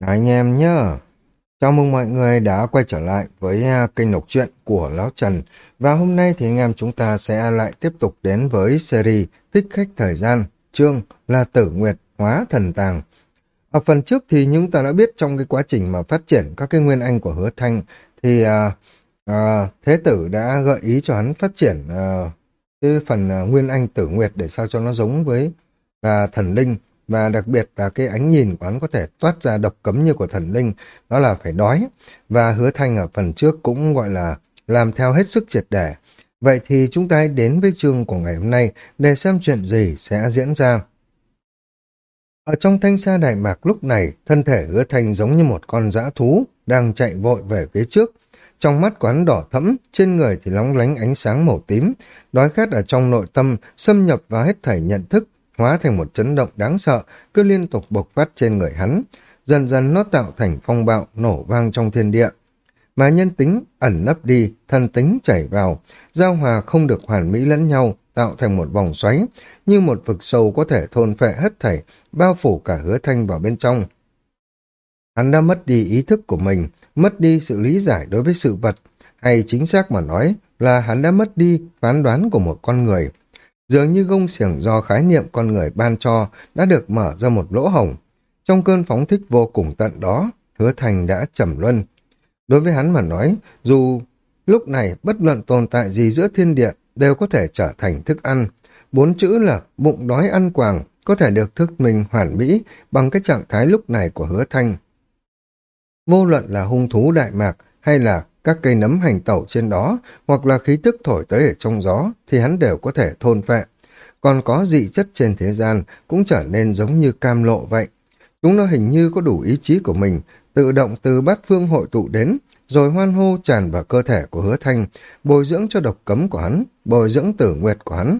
Dạ, anh em nhá, chào mừng mọi người đã quay trở lại với à, kênh đọc truyện của Lão Trần. Và hôm nay thì anh em chúng ta sẽ lại tiếp tục đến với series Thích Khách Thời Gian, chương là Tử Nguyệt Hóa Thần Tàng. Ở phần trước thì chúng ta đã biết trong cái quá trình mà phát triển các cái nguyên anh của hứa thanh thì à, à, Thế Tử đã gợi ý cho hắn phát triển à, cái phần à, nguyên anh Tử Nguyệt để sao cho nó giống với là thần linh và đặc biệt là cái ánh nhìn của hắn có thể toát ra độc cấm như của thần linh, đó là phải đói. Và hứa thanh ở phần trước cũng gọi là làm theo hết sức triệt để. Vậy thì chúng ta đến với chương của ngày hôm nay để xem chuyện gì sẽ diễn ra. Ở trong thanh xa Đại Mạc lúc này, thân thể hứa thanh giống như một con dã thú đang chạy vội về phía trước. Trong mắt quán đỏ thẫm, trên người thì lóng lánh ánh sáng màu tím, đói khát ở trong nội tâm xâm nhập vào hết thảy nhận thức, hóa thành một chấn động đáng sợ, cứ liên tục bộc phát trên người hắn. Dần dần nó tạo thành phong bạo, nổ vang trong thiên địa. Mà nhân tính ẩn nấp đi, thần tính chảy vào, giao hòa không được hoàn mỹ lẫn nhau, tạo thành một vòng xoáy, như một vực sâu có thể thôn phệ hết thảy, bao phủ cả hứa thanh vào bên trong. Hắn đã mất đi ý thức của mình, mất đi sự lý giải đối với sự vật, hay chính xác mà nói là hắn đã mất đi phán đoán của một con người. Dường như gông xiềng do khái niệm con người ban cho đã được mở ra một lỗ hổng. Trong cơn phóng thích vô cùng tận đó, hứa thành đã trầm luân. Đối với hắn mà nói, dù lúc này bất luận tồn tại gì giữa thiên địa đều có thể trở thành thức ăn. Bốn chữ là bụng đói ăn quàng có thể được thức mình hoàn mỹ bằng cái trạng thái lúc này của hứa thanh. Vô luận là hung thú đại mạc hay là các cây nấm hành tẩu trên đó hoặc là khí tức thổi tới ở trong gió thì hắn đều có thể thôn phệ. Còn có dị chất trên thế gian cũng trở nên giống như cam lộ vậy. Chúng nó hình như có đủ ý chí của mình, tự động từ bát phương hội tụ đến, rồi hoan hô tràn vào cơ thể của hứa thanh, bồi dưỡng cho độc cấm của hắn, bồi dưỡng tử nguyệt của hắn.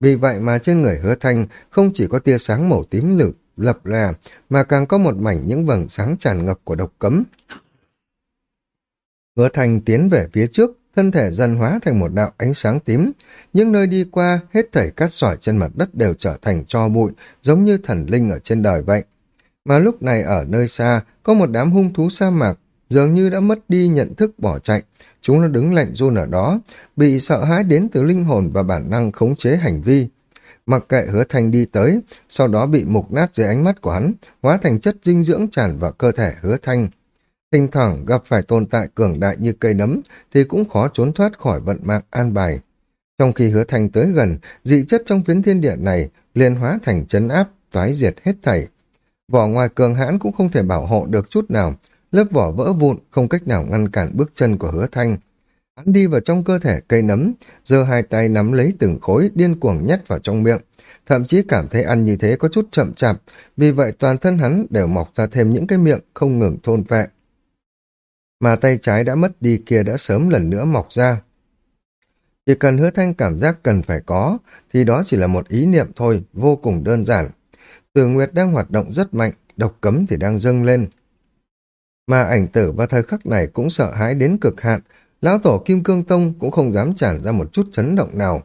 Vì vậy mà trên người hứa thanh không chỉ có tia sáng màu tím lựu lập lè, mà càng có một mảnh những vầng sáng tràn ngập của độc cấm. Hứa thanh tiến về phía trước, thân thể dần hóa thành một đạo ánh sáng tím. Những nơi đi qua, hết thảy cát sỏi trên mặt đất đều trở thành cho bụi, giống như thần linh ở trên đời vậy. Mà lúc này ở nơi xa, có một đám hung thú sa mạc, dường như đã mất đi nhận thức bỏ chạy. Chúng nó đứng lạnh run ở đó, bị sợ hãi đến từ linh hồn và bản năng khống chế hành vi. Mặc kệ hứa thanh đi tới, sau đó bị mục nát dưới ánh mắt của hắn, hóa thành chất dinh dưỡng tràn vào cơ thể hứa thanh. Thỉnh thoảng gặp phải tồn tại cường đại như cây nấm thì cũng khó trốn thoát khỏi vận mạng an bài. Trong khi hứa thanh tới gần, dị chất trong phiến thiên địa này liền hóa thành chấn áp, toái diệt hết thảy. Vỏ ngoài cường hãn cũng không thể bảo hộ được chút nào, lớp vỏ vỡ vụn không cách nào ngăn cản bước chân của hứa thanh. Hắn đi vào trong cơ thể cây nấm, giơ hai tay nắm lấy từng khối điên cuồng nhét vào trong miệng. Thậm chí cảm thấy ăn như thế có chút chậm chạp, vì vậy toàn thân hắn đều mọc ra thêm những cái miệng không ngừng thôn vẹn mà tay trái đã mất đi kia đã sớm lần nữa mọc ra. Chỉ cần hứa thanh cảm giác cần phải có, thì đó chỉ là một ý niệm thôi, vô cùng đơn giản. Từ Nguyệt đang hoạt động rất mạnh, độc cấm thì đang dâng lên. Mà ảnh tử và thời khắc này cũng sợ hãi đến cực hạn, lão tổ Kim Cương Tông cũng không dám tràn ra một chút chấn động nào.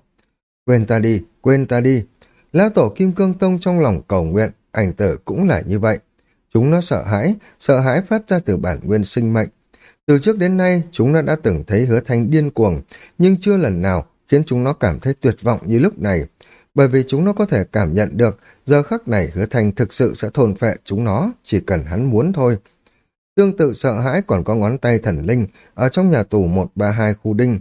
Quên ta đi, quên ta đi. Lão tổ Kim Cương Tông trong lòng cầu nguyện, ảnh tử cũng là như vậy. Chúng nó sợ hãi, sợ hãi phát ra từ bản nguyên sinh mệnh, từ trước đến nay, chúng nó đã từng thấy hứa thanh điên cuồng, nhưng chưa lần nào khiến chúng nó cảm thấy tuyệt vọng như lúc này, bởi vì chúng nó có thể cảm nhận được giờ khắc này hứa thanh thực sự sẽ thôn phệ chúng nó, chỉ cần hắn muốn thôi. Tương tự sợ hãi còn có ngón tay thần linh ở trong nhà tù 132 khu đinh.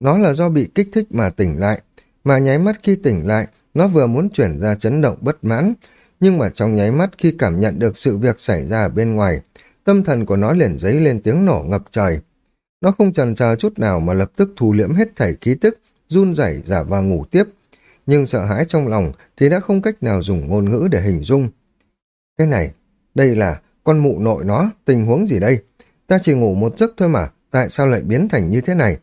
Nó là do bị kích thích mà tỉnh lại, mà nháy mắt khi tỉnh lại, nó vừa muốn chuyển ra chấn động bất mãn, nhưng mà trong nháy mắt khi cảm nhận được sự việc xảy ra bên ngoài, tâm thần của nó liền dấy lên tiếng nổ ngập trời. Nó không chần chờ chút nào mà lập tức thu liễm hết thảy khí tức, run rẩy giả và ngủ tiếp. Nhưng sợ hãi trong lòng thì đã không cách nào dùng ngôn ngữ để hình dung. Cái này, đây là con mụ nội nó, tình huống gì đây? Ta chỉ ngủ một giấc thôi mà, tại sao lại biến thành như thế này?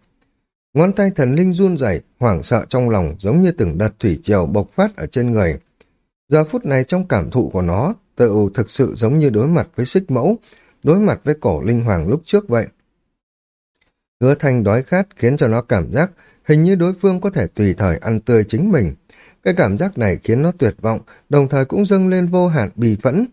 Ngón tay thần linh run rẩy, hoảng sợ trong lòng giống như từng đợt thủy triều bộc phát ở trên người. Giờ phút này trong cảm thụ của nó, tự thực sự giống như đối mặt với xích mẫu, đối mặt với cổ linh hoàng lúc trước vậy. Hứa thanh đói khát khiến cho nó cảm giác hình như đối phương có thể tùy thời ăn tươi chính mình. Cái cảm giác này khiến nó tuyệt vọng, đồng thời cũng dâng lên vô hạn bì phẫn.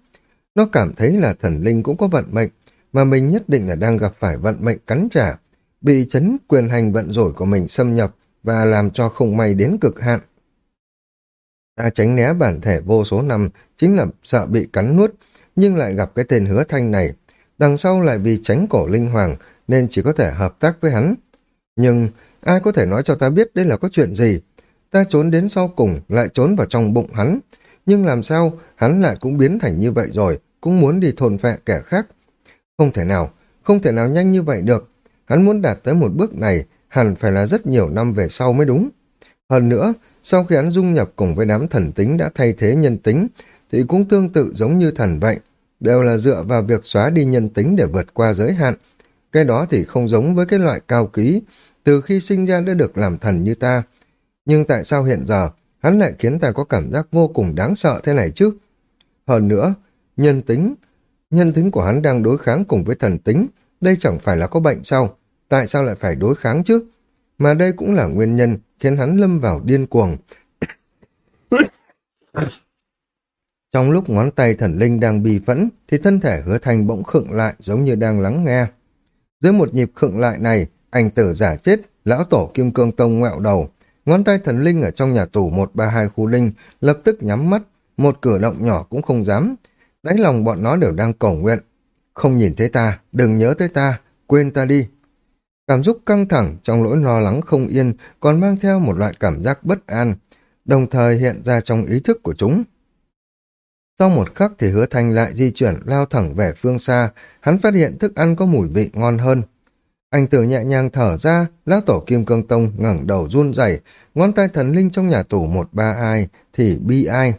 Nó cảm thấy là thần linh cũng có vận mệnh, mà mình nhất định là đang gặp phải vận mệnh cắn trả, bị chấn quyền hành vận rủi của mình xâm nhập và làm cho không may đến cực hạn. Ta tránh né bản thể vô số năm chính là sợ bị cắn nuốt, nhưng lại gặp cái tên hứa thanh này. Đằng sau lại vì tránh cổ linh hoàng nên chỉ có thể hợp tác với hắn. Nhưng ai có thể nói cho ta biết đây là có chuyện gì? Ta trốn đến sau cùng lại trốn vào trong bụng hắn. Nhưng làm sao hắn lại cũng biến thành như vậy rồi, cũng muốn đi thôn phệ kẻ khác. Không thể nào, không thể nào nhanh như vậy được. Hắn muốn đạt tới một bước này hẳn phải là rất nhiều năm về sau mới đúng. Hơn nữa, sau khi hắn dung nhập cùng với đám thần tính đã thay thế nhân tính, thì cũng tương tự giống như thần vậy, đều là dựa vào việc xóa đi nhân tính để vượt qua giới hạn. Cái đó thì không giống với cái loại cao ký, từ khi sinh ra đã được làm thần như ta. Nhưng tại sao hiện giờ, hắn lại khiến ta có cảm giác vô cùng đáng sợ thế này chứ? Hơn nữa, nhân tính, nhân tính của hắn đang đối kháng cùng với thần tính, đây chẳng phải là có bệnh sao? Tại sao lại phải đối kháng chứ? Mà đây cũng là nguyên nhân khiến hắn lâm vào điên cuồng. Trong lúc ngón tay thần linh đang bì phẫn, thì thân thể hứa thành bỗng khựng lại giống như đang lắng nghe. Dưới một nhịp khựng lại này, anh tử giả chết, lão tổ kim cương tông ngoẹo đầu. Ngón tay thần linh ở trong nhà tù 132 khu linh lập tức nhắm mắt, một cử động nhỏ cũng không dám. Đáy lòng bọn nó đều đang cầu nguyện. Không nhìn thấy ta, đừng nhớ tới ta, quên ta đi. Cảm xúc căng thẳng trong nỗi lo lắng không yên còn mang theo một loại cảm giác bất an, đồng thời hiện ra trong ý thức của chúng. Sau một khắc thì hứa thanh lại di chuyển lao thẳng về phương xa, hắn phát hiện thức ăn có mùi vị ngon hơn. Anh tử nhẹ nhàng thở ra, lão tổ kim cương tông ngẩng đầu run rẩy, ngón tay thần linh trong nhà tù một ba ai thì bi ai.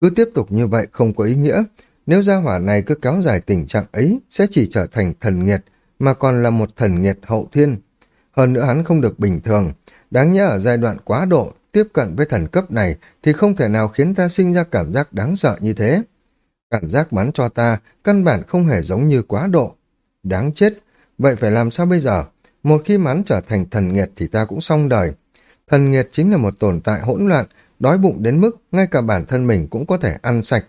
Cứ tiếp tục như vậy không có ý nghĩa, nếu gia hỏa này cứ kéo dài tình trạng ấy sẽ chỉ trở thành thần nghiệt, mà còn là một thần nghiệt hậu thiên. Hơn nữa hắn không được bình thường, đáng nhớ ở giai đoạn quá độ tiếp cận với thần cấp này thì không thể nào khiến ta sinh ra cảm giác đáng sợ như thế. Cảm giác bắn cho ta căn bản không hề giống như quá độ. Đáng chết, vậy phải làm sao bây giờ? Một khi mắn trở thành thần nghiệt thì ta cũng xong đời. Thần nghiệt chính là một tồn tại hỗn loạn, đói bụng đến mức ngay cả bản thân mình cũng có thể ăn sạch.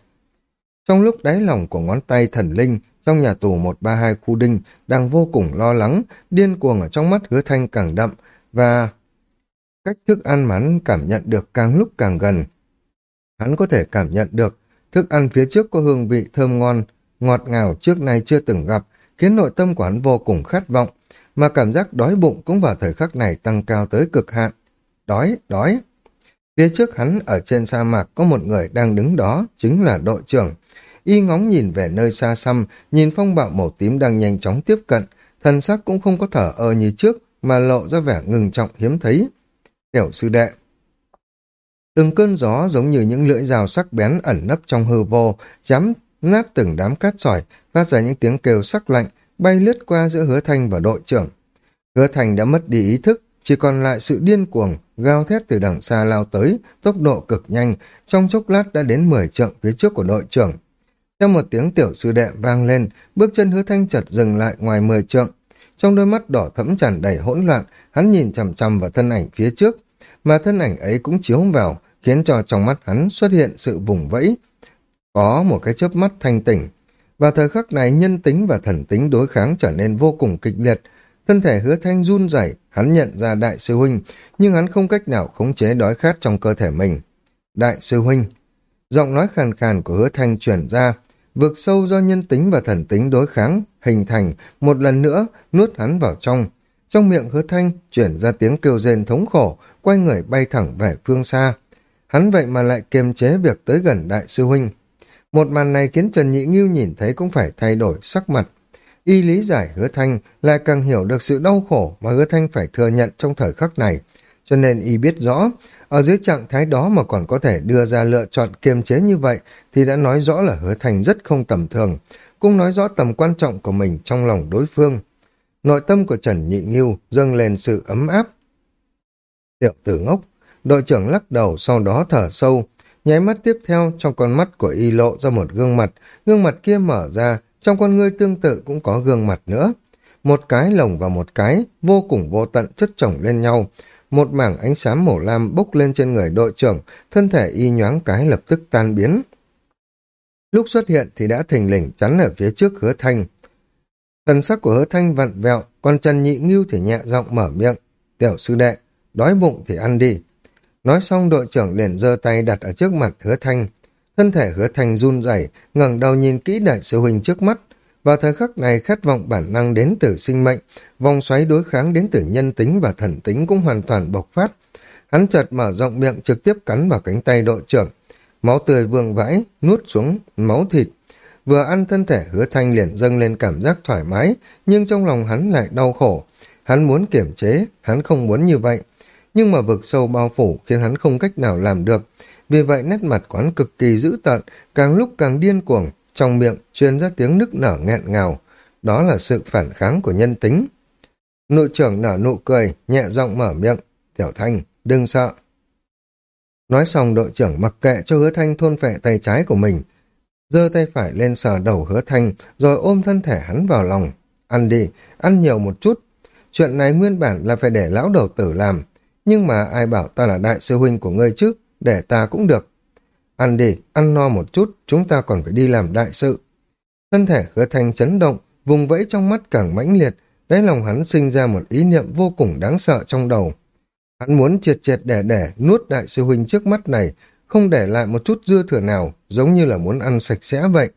Trong lúc đáy lòng của ngón tay thần linh trong nhà tù 132 khu đinh đang vô cùng lo lắng, điên cuồng ở trong mắt hứa thanh càng đậm và cách thức ăn mà hắn cảm nhận được càng lúc càng gần. Hắn có thể cảm nhận được thức ăn phía trước có hương vị thơm ngon, ngọt ngào trước nay chưa từng gặp, khiến nội tâm của hắn vô cùng khát vọng, mà cảm giác đói bụng cũng vào thời khắc này tăng cao tới cực hạn. Đói, đói. Phía trước hắn ở trên sa mạc có một người đang đứng đó, chính là đội trưởng y ngóng nhìn về nơi xa xăm, nhìn phong bạo màu tím đang nhanh chóng tiếp cận, thần sắc cũng không có thở ơ như trước, mà lộ ra vẻ ngừng trọng hiếm thấy. Tiểu sư đệ Từng cơn gió giống như những lưỡi dao sắc bén ẩn nấp trong hư vô, chám nát từng đám cát sỏi, phát ra những tiếng kêu sắc lạnh, bay lướt qua giữa hứa thanh và đội trưởng. Hứa thanh đã mất đi ý thức, chỉ còn lại sự điên cuồng, gào thét từ đằng xa lao tới, tốc độ cực nhanh, trong chốc lát đã đến 10 trượng phía trước của đội trưởng. Theo một tiếng tiểu sư đệ vang lên, bước chân hứa thanh chợt dừng lại ngoài mười trượng. Trong đôi mắt đỏ thẫm tràn đầy hỗn loạn, hắn nhìn chằm chằm vào thân ảnh phía trước, mà thân ảnh ấy cũng chiếu vào, khiến cho trong mắt hắn xuất hiện sự vùng vẫy. Có một cái chớp mắt thanh tỉnh. và thời khắc này nhân tính và thần tính đối kháng trở nên vô cùng kịch liệt. Thân thể hứa thanh run rẩy, hắn nhận ra đại sư huynh, nhưng hắn không cách nào khống chế đói khát trong cơ thể mình. Đại sư huynh, giọng nói khàn khàn của hứa thanh chuyển ra, vực sâu do nhân tính và thần tính đối kháng, hình thành, một lần nữa nuốt hắn vào trong. Trong miệng hứa thanh chuyển ra tiếng kêu rên thống khổ, quay người bay thẳng về phương xa. Hắn vậy mà lại kiềm chế việc tới gần đại sư huynh. Một màn này khiến Trần Nhị Nghiêu nhìn thấy cũng phải thay đổi sắc mặt. Y lý giải hứa thanh lại càng hiểu được sự đau khổ mà hứa thanh phải thừa nhận trong thời khắc này. Cho nên y biết rõ, ở dưới trạng thái đó mà còn có thể đưa ra lựa chọn kiềm chế như vậy thì đã nói rõ là hứa thành rất không tầm thường, cũng nói rõ tầm quan trọng của mình trong lòng đối phương. Nội tâm của Trần Nhị Nghiêu dâng lên sự ấm áp. Tiểu tử ngốc, đội trưởng lắc đầu sau đó thở sâu, nháy mắt tiếp theo trong con mắt của y lộ ra một gương mặt, gương mặt kia mở ra, trong con ngươi tương tự cũng có gương mặt nữa. Một cái lồng và một cái, vô cùng vô tận chất chồng lên nhau, một mảng ánh sáng màu lam bốc lên trên người đội trưởng, thân thể y nhoáng cái lập tức tan biến. Lúc xuất hiện thì đã thình lình chắn ở phía trước hứa thanh. Thần sắc của hứa thanh vặn vẹo, còn Trần Nhị Ngưu thì nhẹ giọng mở miệng. Tiểu sư đệ, đói bụng thì ăn đi. Nói xong đội trưởng liền giơ tay đặt ở trước mặt hứa thanh. Thân thể hứa thanh run rẩy ngẩng đầu nhìn kỹ đại sư huynh trước mắt. Vào thời khắc này khát vọng bản năng đến từ sinh mệnh, vòng xoáy đối kháng đến từ nhân tính và thần tính cũng hoàn toàn bộc phát. Hắn chợt mở rộng miệng trực tiếp cắn vào cánh tay đội trưởng. Máu tươi vương vãi, nuốt xuống máu thịt. Vừa ăn thân thể hứa thanh liền dâng lên cảm giác thoải mái, nhưng trong lòng hắn lại đau khổ. Hắn muốn kiểm chế, hắn không muốn như vậy. Nhưng mà vực sâu bao phủ khiến hắn không cách nào làm được. Vì vậy nét mặt quán cực kỳ dữ tợn, càng lúc càng điên cuồng, trong miệng truyền ra tiếng nức nở nghẹn ngào. Đó là sự phản kháng của nhân tính. Nội trưởng nở nụ cười, nhẹ giọng mở miệng. Tiểu Thanh, đừng sợ. Nói xong đội trưởng mặc kệ cho hứa thanh thôn phệ tay trái của mình. giơ tay phải lên sờ đầu hứa thanh, rồi ôm thân thể hắn vào lòng. Ăn đi, ăn nhiều một chút. Chuyện này nguyên bản là phải để lão đầu tử làm. Nhưng mà ai bảo ta là đại sư huynh của ngươi chứ, để ta cũng được. Ăn đi, ăn no một chút, chúng ta còn phải đi làm đại sự. Thân thể hứa thanh chấn động, vùng vẫy trong mắt càng mãnh liệt, đáy lòng hắn sinh ra một ý niệm vô cùng đáng sợ trong đầu. Hắn muốn triệt triệt đẻ đẻ nuốt đại sư huynh trước mắt này, không để lại một chút dư thừa nào, giống như là muốn ăn sạch sẽ vậy.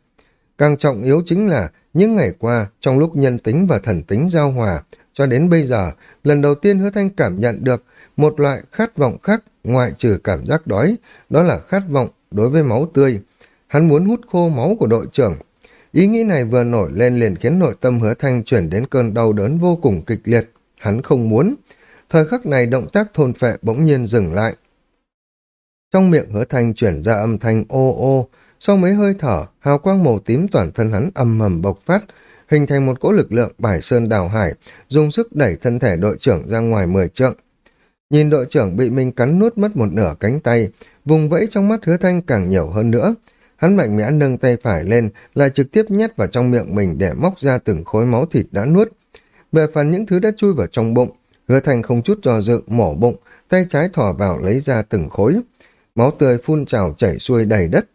Càng trọng yếu chính là, những ngày qua, trong lúc nhân tính và thần tính giao hòa, cho đến bây giờ, lần đầu tiên hứa thanh cảm nhận được một loại khát vọng khác ngoại trừ cảm giác đói, đó là khát vọng đối với máu tươi. Hắn muốn hút khô máu của đội trưởng. Ý nghĩ này vừa nổi lên liền khiến nội tâm hứa thanh chuyển đến cơn đau đớn vô cùng kịch liệt. Hắn không muốn. Thời khắc này động tác thôn phệ bỗng nhiên dừng lại. Trong miệng hứa thanh chuyển ra âm thanh ô ô, sau mấy hơi thở, hào quang màu tím toàn thân hắn âm mầm bộc phát, hình thành một cỗ lực lượng bài sơn đào hải, dùng sức đẩy thân thể đội trưởng ra ngoài mười trượng. Nhìn đội trưởng bị mình cắn nuốt mất một nửa cánh tay, vùng vẫy trong mắt hứa thanh càng nhiều hơn nữa. Hắn mạnh mẽ nâng tay phải lên, lại trực tiếp nhét vào trong miệng mình để móc ra từng khối máu thịt đã nuốt. Về phần những thứ đã chui vào trong bụng, hứa thanh không chút do dự mổ bụng, tay trái thò vào lấy ra từng khối. Máu tươi phun trào chảy xuôi đầy đất.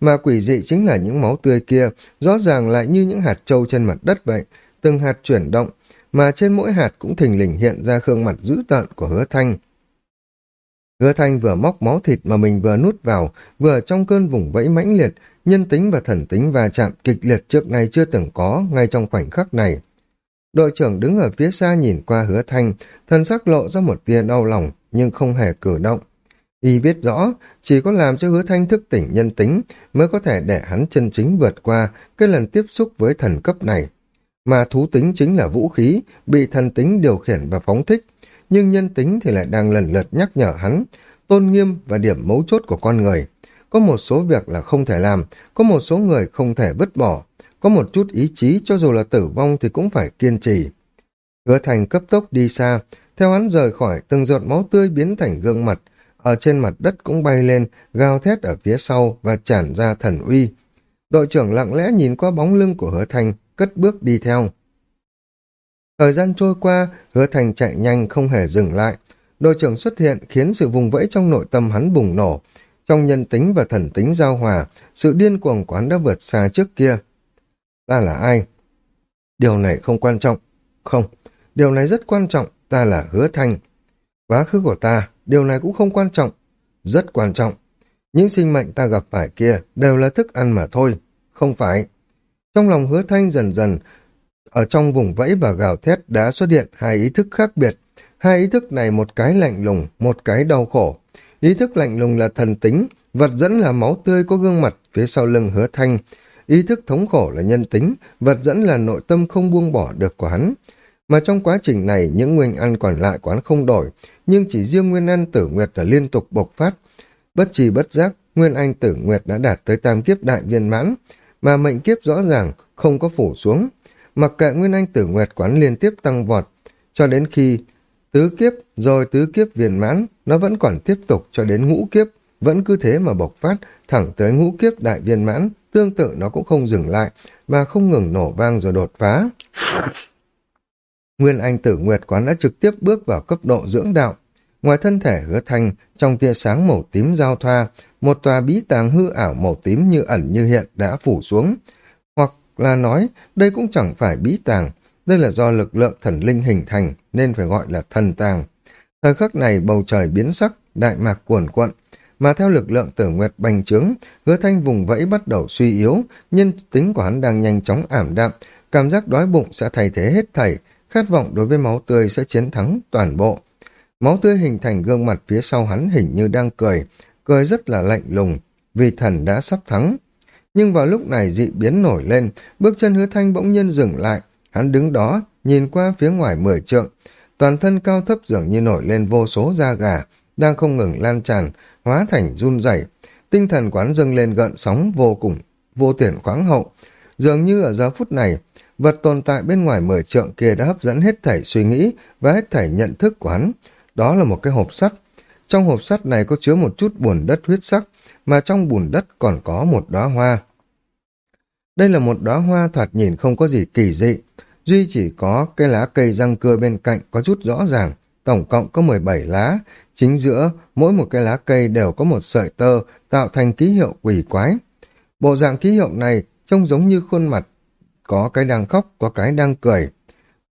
Mà quỷ dị chính là những máu tươi kia, rõ ràng lại như những hạt trâu trên mặt đất vậy, từng hạt chuyển động, mà trên mỗi hạt cũng thình lình hiện ra gương mặt dữ tợn của hứa thanh. Hứa thanh vừa móc máu thịt mà mình vừa nuốt vào, vừa trong cơn vùng vẫy mãnh liệt, nhân tính và thần tính va chạm kịch liệt trước nay chưa từng có ngay trong khoảnh khắc này. Đội trưởng đứng ở phía xa nhìn qua hứa thanh, thân sắc lộ ra một tia đau lòng, nhưng không hề cử động. Y biết rõ, chỉ có làm cho hứa thanh thức tỉnh nhân tính mới có thể để hắn chân chính vượt qua cái lần tiếp xúc với thần cấp này mà thú tính chính là vũ khí, bị thần tính điều khiển và phóng thích, nhưng nhân tính thì lại đang lần lượt nhắc nhở hắn, tôn nghiêm và điểm mấu chốt của con người. Có một số việc là không thể làm, có một số người không thể vứt bỏ, có một chút ý chí cho dù là tử vong thì cũng phải kiên trì. Hứa thành cấp tốc đi xa, theo hắn rời khỏi từng giọt máu tươi biến thành gương mặt, ở trên mặt đất cũng bay lên, gào thét ở phía sau và tràn ra thần uy. Đội trưởng lặng lẽ nhìn qua bóng lưng của hứa thành, cất bước đi theo. Thời gian trôi qua, hứa thành chạy nhanh không hề dừng lại. Đội trưởng xuất hiện khiến sự vùng vẫy trong nội tâm hắn bùng nổ. Trong nhân tính và thần tính giao hòa, sự điên cuồng của hắn đã vượt xa trước kia. Ta là ai? Điều này không quan trọng. Không, điều này rất quan trọng, ta là hứa thành. Quá khứ của ta, điều này cũng không quan trọng. Rất quan trọng. Những sinh mệnh ta gặp phải kia đều là thức ăn mà thôi. Không phải. Trong lòng hứa thanh dần dần, ở trong vùng vẫy và gào thét đã xuất hiện hai ý thức khác biệt. Hai ý thức này một cái lạnh lùng, một cái đau khổ. Ý thức lạnh lùng là thần tính, vật dẫn là máu tươi có gương mặt phía sau lưng hứa thanh. Ý thức thống khổ là nhân tính, vật dẫn là nội tâm không buông bỏ được của hắn. Mà trong quá trình này, những nguyên ăn còn lại của hắn không đổi, nhưng chỉ riêng nguyên ăn tử nguyệt là liên tục bộc phát. Bất trì bất giác, nguyên anh tử nguyệt đã đạt tới tam kiếp đại viên mãn, mà mệnh kiếp rõ ràng không có phủ xuống. Mặc kệ Nguyên Anh tử nguyệt quán liên tiếp tăng vọt, cho đến khi tứ kiếp rồi tứ kiếp viên mãn, nó vẫn còn tiếp tục cho đến ngũ kiếp, vẫn cứ thế mà bộc phát thẳng tới ngũ kiếp đại viên mãn, tương tự nó cũng không dừng lại và không ngừng nổ vang rồi đột phá. Nguyên Anh tử nguyệt quán đã trực tiếp bước vào cấp độ dưỡng đạo ngoài thân thể hứa thanh, trong tia sáng màu tím giao thoa, một tòa bí tàng hư ảo màu tím như ẩn như hiện đã phủ xuống. Hoặc là nói, đây cũng chẳng phải bí tàng, đây là do lực lượng thần linh hình thành, nên phải gọi là thần tàng. Thời khắc này bầu trời biến sắc, đại mạc cuồn cuộn, mà theo lực lượng tử nguyệt bành trướng, hứa thanh vùng vẫy bắt đầu suy yếu, nhân tính của hắn đang nhanh chóng ảm đạm, cảm giác đói bụng sẽ thay thế hết thảy, khát vọng đối với máu tươi sẽ chiến thắng toàn bộ. Máu tươi hình thành gương mặt phía sau hắn hình như đang cười, cười rất là lạnh lùng, vì thần đã sắp thắng. Nhưng vào lúc này dị biến nổi lên, bước chân hứa thanh bỗng nhiên dừng lại, hắn đứng đó, nhìn qua phía ngoài mười trượng, toàn thân cao thấp dường như nổi lên vô số da gà, đang không ngừng lan tràn, hóa thành run rẩy tinh thần quán dâng lên gợn sóng vô cùng, vô tiền khoáng hậu. Dường như ở giờ phút này, vật tồn tại bên ngoài mười trượng kia đã hấp dẫn hết thảy suy nghĩ và hết thảy nhận thức của hắn. Đó là một cái hộp sắt. Trong hộp sắt này có chứa một chút bùn đất huyết sắc, mà trong bùn đất còn có một đóa hoa. Đây là một đóa hoa thoạt nhìn không có gì kỳ dị, duy chỉ có cái lá cây răng cưa bên cạnh có chút rõ ràng, tổng cộng có 17 lá, chính giữa mỗi một cái lá cây đều có một sợi tơ tạo thành ký hiệu quỷ quái. Bộ dạng ký hiệu này trông giống như khuôn mặt, có cái đang khóc, có cái đang cười.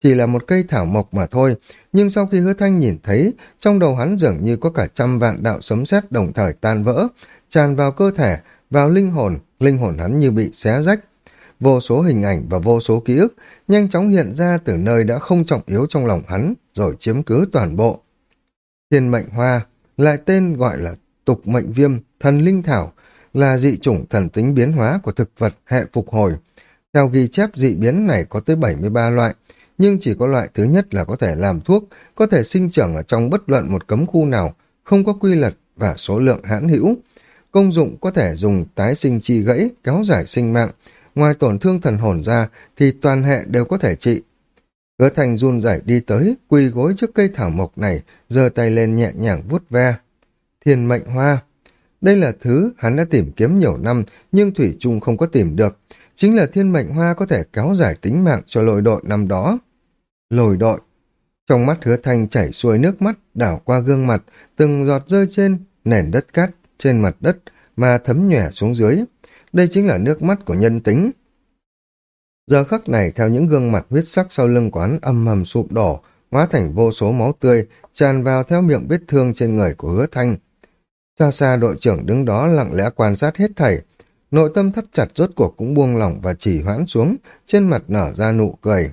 Chỉ là một cây thảo mộc mà thôi, nhưng sau khi hứa thanh nhìn thấy, trong đầu hắn dường như có cả trăm vạn đạo sấm sét đồng thời tan vỡ, tràn vào cơ thể, vào linh hồn, linh hồn hắn như bị xé rách. Vô số hình ảnh và vô số ký ức nhanh chóng hiện ra từ nơi đã không trọng yếu trong lòng hắn, rồi chiếm cứ toàn bộ. Thiên mệnh hoa, lại tên gọi là tục mệnh viêm, thần linh thảo, là dị chủng thần tính biến hóa của thực vật hệ phục hồi. Theo ghi chép dị biến này có tới 73 loại, nhưng chỉ có loại thứ nhất là có thể làm thuốc, có thể sinh trưởng ở trong bất luận một cấm khu nào, không có quy luật và số lượng hãn hữu. Công dụng có thể dùng tái sinh chi gãy, kéo dài sinh mạng. Ngoài tổn thương thần hồn ra thì toàn hệ đều có thể trị. Hứa thành run rẩy đi tới, quỳ gối trước cây thảo mộc này, giơ tay lên nhẹ nhàng vuốt ve. Thiên mệnh hoa. Đây là thứ hắn đã tìm kiếm nhiều năm, nhưng Thủy Trung không có tìm được. Chính là thiên mệnh hoa có thể kéo dài tính mạng cho lội đội năm đó. Lồi đội. Trong mắt hứa thanh chảy xuôi nước mắt, đảo qua gương mặt, từng giọt rơi trên nền đất cát, trên mặt đất, mà thấm nhòe xuống dưới. Đây chính là nước mắt của nhân tính. Giờ khắc này theo những gương mặt huyết sắc sau lưng quán âm mầm sụp đổ, hóa thành vô số máu tươi, tràn vào theo miệng vết thương trên người của hứa thanh. Xa xa đội trưởng đứng đó lặng lẽ quan sát hết thảy, nội tâm thắt chặt rốt cuộc cũng buông lỏng và chỉ hoãn xuống, trên mặt nở ra nụ cười.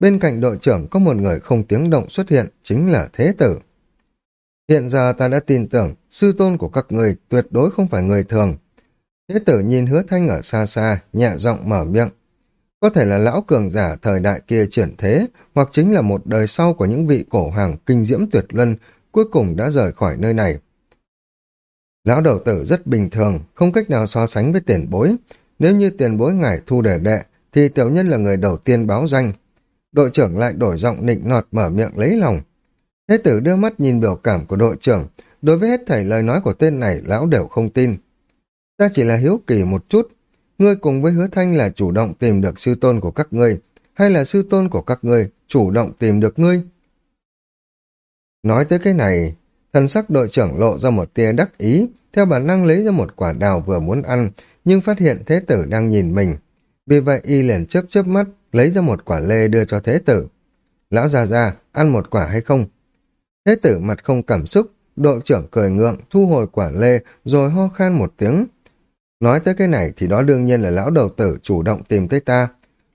Bên cạnh đội trưởng có một người không tiếng động xuất hiện, chính là Thế Tử. Hiện giờ ta đã tin tưởng, sư tôn của các người tuyệt đối không phải người thường. Thế Tử nhìn hứa thanh ở xa xa, nhẹ giọng mở miệng. Có thể là lão cường giả thời đại kia chuyển thế, hoặc chính là một đời sau của những vị cổ hoàng kinh diễm tuyệt luân, cuối cùng đã rời khỏi nơi này. Lão đầu tử rất bình thường, không cách nào so sánh với tiền bối. Nếu như tiền bối ngài thu đề đệ, thì tiểu nhân là người đầu tiên báo danh, đội trưởng lại đổi giọng nịnh nọt mở miệng lấy lòng. Thế tử đưa mắt nhìn biểu cảm của đội trưởng, đối với hết thảy lời nói của tên này lão đều không tin. Ta chỉ là hiếu kỳ một chút, ngươi cùng với hứa thanh là chủ động tìm được sư tôn của các ngươi, hay là sư tôn của các ngươi chủ động tìm được ngươi? Nói tới cái này, thần sắc đội trưởng lộ ra một tia đắc ý, theo bản năng lấy ra một quả đào vừa muốn ăn, nhưng phát hiện thế tử đang nhìn mình. Vì vậy y liền chớp chớp mắt, lấy ra một quả lê đưa cho thế tử. Lão già già, ăn một quả hay không? Thế tử mặt không cảm xúc, đội trưởng cười ngượng, thu hồi quả lê, rồi ho khan một tiếng. Nói tới cái này thì đó đương nhiên là lão đầu tử chủ động tìm tới ta.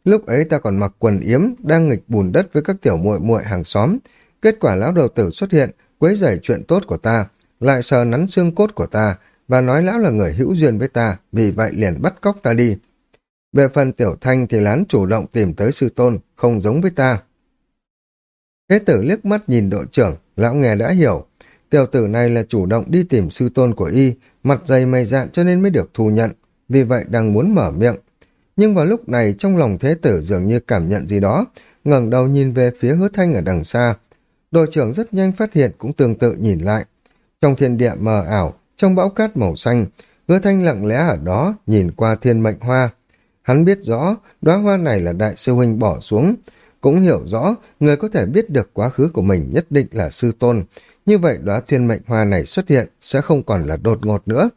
Lúc ấy ta còn mặc quần yếm, đang nghịch bùn đất với các tiểu muội muội hàng xóm. Kết quả lão đầu tử xuất hiện, quấy rầy chuyện tốt của ta, lại sờ nắn xương cốt của ta, và nói lão là người hữu duyên với ta, vì vậy liền bắt cóc ta đi. Về phần tiểu thanh thì lán chủ động tìm tới sư tôn, không giống với ta. Thế tử liếc mắt nhìn đội trưởng, lão nghe đã hiểu. Tiểu tử này là chủ động đi tìm sư tôn của y, mặt dày mày dạn cho nên mới được thu nhận, vì vậy đang muốn mở miệng. Nhưng vào lúc này trong lòng thế tử dường như cảm nhận gì đó, ngẩng đầu nhìn về phía hứa thanh ở đằng xa. Đội trưởng rất nhanh phát hiện cũng tương tự nhìn lại. Trong thiên địa mờ ảo, trong bão cát màu xanh, hứa thanh lặng lẽ ở đó nhìn qua thiên mệnh hoa, Hắn biết rõ đóa hoa này là đại sư huynh bỏ xuống, cũng hiểu rõ người có thể biết được quá khứ của mình nhất định là sư tôn, như vậy đóa thiên mệnh hoa này xuất hiện sẽ không còn là đột ngột nữa.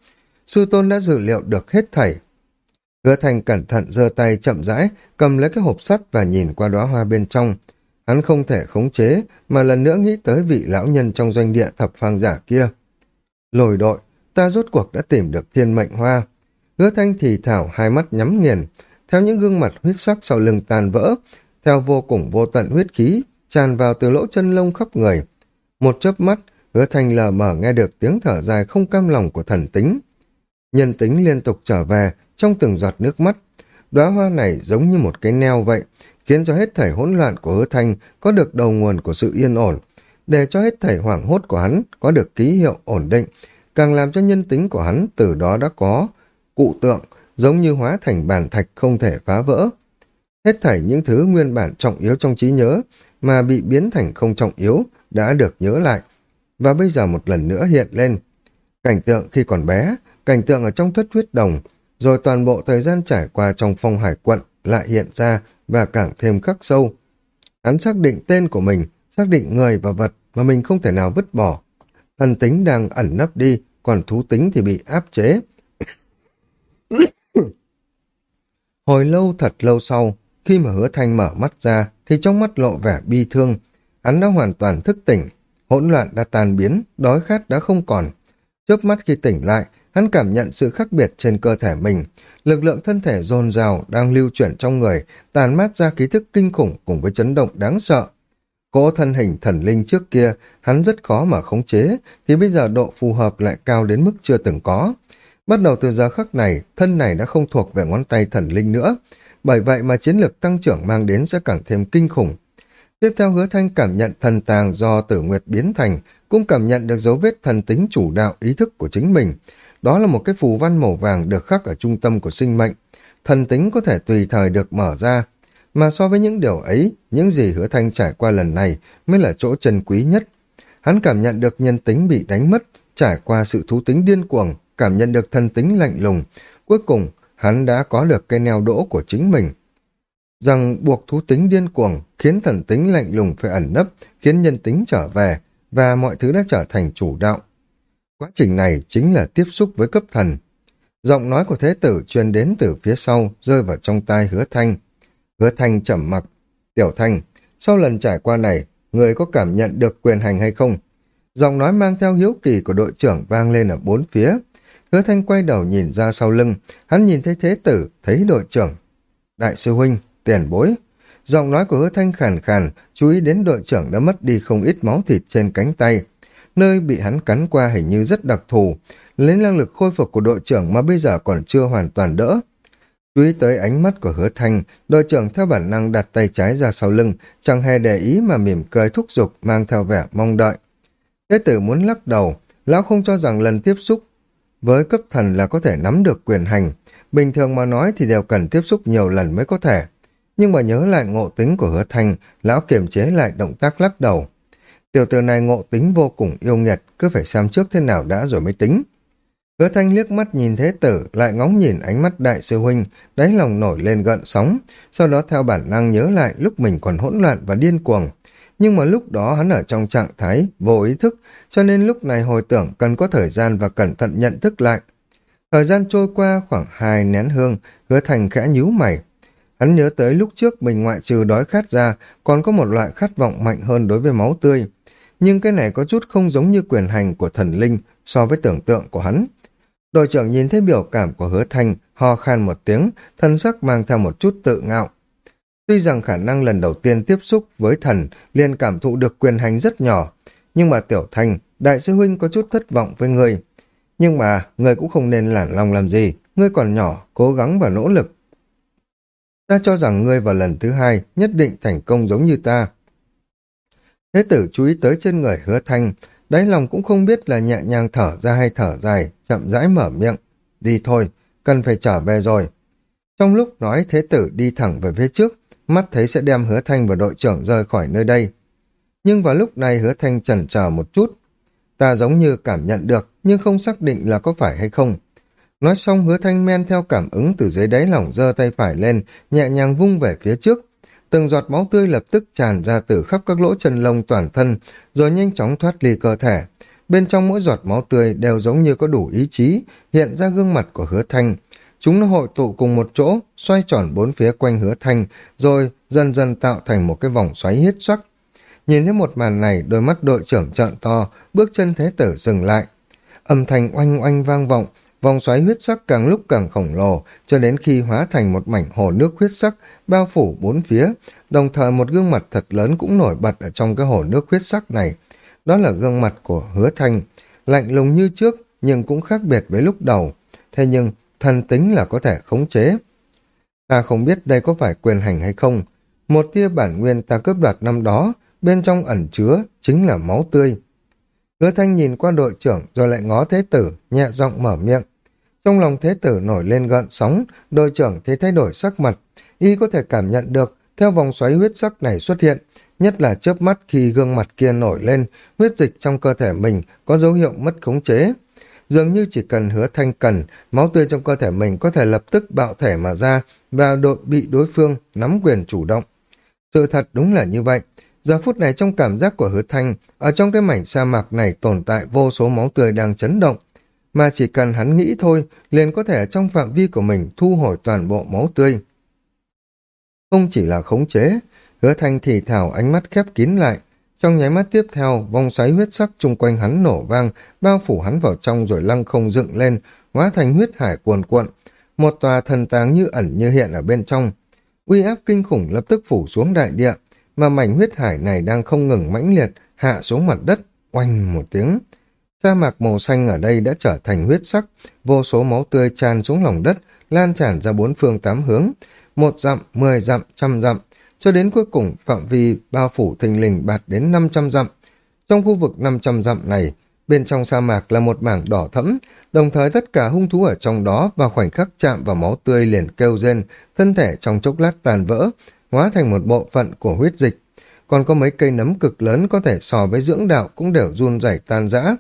Sư tôn đã dự liệu được hết thảy. Hứa thành cẩn thận giơ tay chậm rãi, cầm lấy cái hộp sắt và nhìn qua đóa hoa bên trong. Hắn không thể khống chế, mà lần nữa nghĩ tới vị lão nhân trong doanh địa thập phang giả kia. Lồi đội, ta rốt cuộc đã tìm được thiên mệnh hoa. Hứa thanh thì thảo hai mắt nhắm nghiền, theo những gương mặt huyết sắc sau lưng tàn vỡ, theo vô cùng vô tận huyết khí, tràn vào từ lỗ chân lông khắp người. Một chớp mắt, hứa thanh lờ mở nghe được tiếng thở dài không cam lòng của thần tính. Nhân tính liên tục trở về, trong từng giọt nước mắt. Đóa hoa này giống như một cái neo vậy, khiến cho hết thảy hỗn loạn của hứa thanh có được đầu nguồn của sự yên ổn, để cho hết thảy hoảng hốt của hắn có được ký hiệu ổn định, càng làm cho nhân tính của hắn từ đó đã có cụ tượng, giống như hóa thành bản thạch không thể phá vỡ. Hết thảy những thứ nguyên bản trọng yếu trong trí nhớ mà bị biến thành không trọng yếu đã được nhớ lại, và bây giờ một lần nữa hiện lên. Cảnh tượng khi còn bé, cảnh tượng ở trong thất huyết đồng, rồi toàn bộ thời gian trải qua trong phong hải quận lại hiện ra và càng thêm khắc sâu. Hắn xác định tên của mình, xác định người và vật mà mình không thể nào vứt bỏ. Thần tính đang ẩn nấp đi, còn thú tính thì bị áp chế. Hồi lâu thật lâu sau, khi mà hứa thanh mở mắt ra, thì trong mắt lộ vẻ bi thương. Hắn đã hoàn toàn thức tỉnh, hỗn loạn đã tan biến, đói khát đã không còn. Chớp mắt khi tỉnh lại, hắn cảm nhận sự khác biệt trên cơ thể mình. Lực lượng thân thể dồn dào đang lưu chuyển trong người, tàn mát ra ký thức kinh khủng cùng với chấn động đáng sợ. Cỗ thân hình thần linh trước kia, hắn rất khó mà khống chế, thì bây giờ độ phù hợp lại cao đến mức chưa từng có. Bắt đầu từ giờ khắc này, thân này đã không thuộc về ngón tay thần linh nữa, bởi vậy mà chiến lược tăng trưởng mang đến sẽ càng thêm kinh khủng. Tiếp theo hứa thanh cảm nhận thần tàng do tử nguyệt biến thành, cũng cảm nhận được dấu vết thần tính chủ đạo ý thức của chính mình. Đó là một cái phù văn màu vàng được khắc ở trung tâm của sinh mệnh. Thần tính có thể tùy thời được mở ra. Mà so với những điều ấy, những gì hứa thanh trải qua lần này mới là chỗ chân quý nhất. Hắn cảm nhận được nhân tính bị đánh mất, trải qua sự thú tính điên cuồng, cảm nhận được thần tính lạnh lùng. Cuối cùng, hắn đã có được cây neo đỗ của chính mình. Rằng buộc thú tính điên cuồng, khiến thần tính lạnh lùng phải ẩn nấp, khiến nhân tính trở về, và mọi thứ đã trở thành chủ đạo. Quá trình này chính là tiếp xúc với cấp thần. Giọng nói của thế tử truyền đến từ phía sau, rơi vào trong tai hứa thanh. Hứa thanh trầm mặc. Tiểu thanh, sau lần trải qua này, người có cảm nhận được quyền hành hay không? Giọng nói mang theo hiếu kỳ của đội trưởng vang lên ở bốn phía. Hứa thanh quay đầu nhìn ra sau lưng, hắn nhìn thấy thế tử, thấy đội trưởng. Đại sư huynh, tiền bối. Giọng nói của hứa thanh khàn khàn, chú ý đến đội trưởng đã mất đi không ít máu thịt trên cánh tay. Nơi bị hắn cắn qua hình như rất đặc thù, lấy năng lực khôi phục của đội trưởng mà bây giờ còn chưa hoàn toàn đỡ. Chú ý tới ánh mắt của hứa thanh, đội trưởng theo bản năng đặt tay trái ra sau lưng, chẳng hề để ý mà mỉm cười thúc giục mang theo vẻ mong đợi. Thế tử muốn lắc đầu, lão không cho rằng lần tiếp xúc với cấp thần là có thể nắm được quyền hành. Bình thường mà nói thì đều cần tiếp xúc nhiều lần mới có thể. Nhưng mà nhớ lại ngộ tính của hứa thanh, lão kiềm chế lại động tác lắc đầu. Tiểu tử này ngộ tính vô cùng yêu nghiệt, cứ phải xem trước thế nào đã rồi mới tính. Hứa thanh liếc mắt nhìn thế tử, lại ngóng nhìn ánh mắt đại sư huynh, đáy lòng nổi lên gợn sóng, sau đó theo bản năng nhớ lại lúc mình còn hỗn loạn và điên cuồng. Nhưng mà lúc đó hắn ở trong trạng thái vô ý thức, cho nên lúc này hồi tưởng cần có thời gian và cẩn thận nhận thức lại. Thời gian trôi qua khoảng hai nén hương, hứa thành khẽ nhíu mày. Hắn nhớ tới lúc trước mình ngoại trừ đói khát ra, còn có một loại khát vọng mạnh hơn đối với máu tươi. Nhưng cái này có chút không giống như quyền hành của thần linh so với tưởng tượng của hắn. Đội trưởng nhìn thấy biểu cảm của hứa thành ho khan một tiếng, thân sắc mang theo một chút tự ngạo. Tuy rằng khả năng lần đầu tiên tiếp xúc với thần liền cảm thụ được quyền hành rất nhỏ, nhưng mà tiểu thành đại sư huynh có chút thất vọng với người. Nhưng mà, người cũng không nên lản lòng làm gì, ngươi còn nhỏ, cố gắng và nỗ lực. Ta cho rằng ngươi vào lần thứ hai nhất định thành công giống như ta. Thế tử chú ý tới trên người hứa thanh, đáy lòng cũng không biết là nhẹ nhàng thở ra hay thở dài, chậm rãi mở miệng. Đi thôi, cần phải trở về rồi. Trong lúc nói thế tử đi thẳng về phía trước, mắt thấy sẽ đem hứa thanh và đội trưởng rời khỏi nơi đây. Nhưng vào lúc này hứa thanh chần chờ một chút. Ta giống như cảm nhận được, nhưng không xác định là có phải hay không. Nói xong hứa thanh men theo cảm ứng từ dưới đáy lỏng giơ tay phải lên, nhẹ nhàng vung về phía trước. từng giọt máu tươi lập tức tràn ra từ khắp các lỗ chân lông toàn thân, rồi nhanh chóng thoát ly cơ thể. Bên trong mỗi giọt máu tươi đều giống như có đủ ý chí, hiện ra gương mặt của hứa thanh. Chúng nó hội tụ cùng một chỗ, xoay tròn bốn phía quanh hứa thanh, rồi dần dần tạo thành một cái vòng xoáy hết sắc. Nhìn thấy một màn này, đôi mắt đội trưởng trợn to, bước chân thế tử dừng lại. Âm thanh oanh oanh vang vọng, vòng xoáy huyết sắc càng lúc càng khổng lồ, cho đến khi hóa thành một mảnh hồ nước huyết sắc, bao phủ bốn phía, đồng thời một gương mặt thật lớn cũng nổi bật ở trong cái hồ nước huyết sắc này. Đó là gương mặt của hứa thanh, lạnh lùng như trước, nhưng cũng khác biệt với lúc đầu. Thế nhưng, thần tính là có thể khống chế. Ta không biết đây có phải quyền hành hay không. Một tia bản nguyên ta cướp đoạt năm đó, bên trong ẩn chứa chính là máu tươi. Hứa thanh nhìn qua đội trưởng rồi lại ngó thế tử, nhẹ giọng mở miệng. Trong lòng thế tử nổi lên gợn sóng, đội trưởng thấy thay đổi sắc mặt. Y có thể cảm nhận được, theo vòng xoáy huyết sắc này xuất hiện, nhất là chớp mắt khi gương mặt kia nổi lên, huyết dịch trong cơ thể mình có dấu hiệu mất khống chế. Dường như chỉ cần hứa thanh cần, máu tươi trong cơ thể mình có thể lập tức bạo thể mà ra và đội bị đối phương nắm quyền chủ động. Sự thật đúng là như vậy. Giờ phút này trong cảm giác của hứa thanh, ở trong cái mảnh sa mạc này tồn tại vô số máu tươi đang chấn động, mà chỉ cần hắn nghĩ thôi, liền có thể trong phạm vi của mình thu hồi toàn bộ máu tươi. Không chỉ là khống chế, hứa thanh thì thảo ánh mắt khép kín lại, trong nháy mắt tiếp theo, vòng xoáy huyết sắc chung quanh hắn nổ vang, bao phủ hắn vào trong rồi lăng không dựng lên, hóa thành huyết hải cuồn cuộn. Một tòa thần táng như ẩn như hiện ở bên trong. Uy áp kinh khủng lập tức phủ xuống đại địa, mà mảnh huyết hải này đang không ngừng mãnh liệt, hạ xuống mặt đất, oanh một tiếng. Sa mạc màu xanh ở đây đã trở thành huyết sắc, vô số máu tươi tràn xuống lòng đất, lan tràn ra bốn phương tám hướng, một dặm, mười dặm, trăm dặm, cho đến cuối cùng phạm vi bao phủ thình lình bạt đến 500 dặm. Trong khu vực 500 dặm này, bên trong sa mạc là một mảng đỏ thẫm, đồng thời tất cả hung thú ở trong đó vào khoảnh khắc chạm vào máu tươi liền kêu rên, thân thể trong chốc lát tàn vỡ, hóa thành một bộ phận của huyết dịch. Còn có mấy cây nấm cực lớn có thể so với dưỡng đạo cũng đều run rẩy tan rã.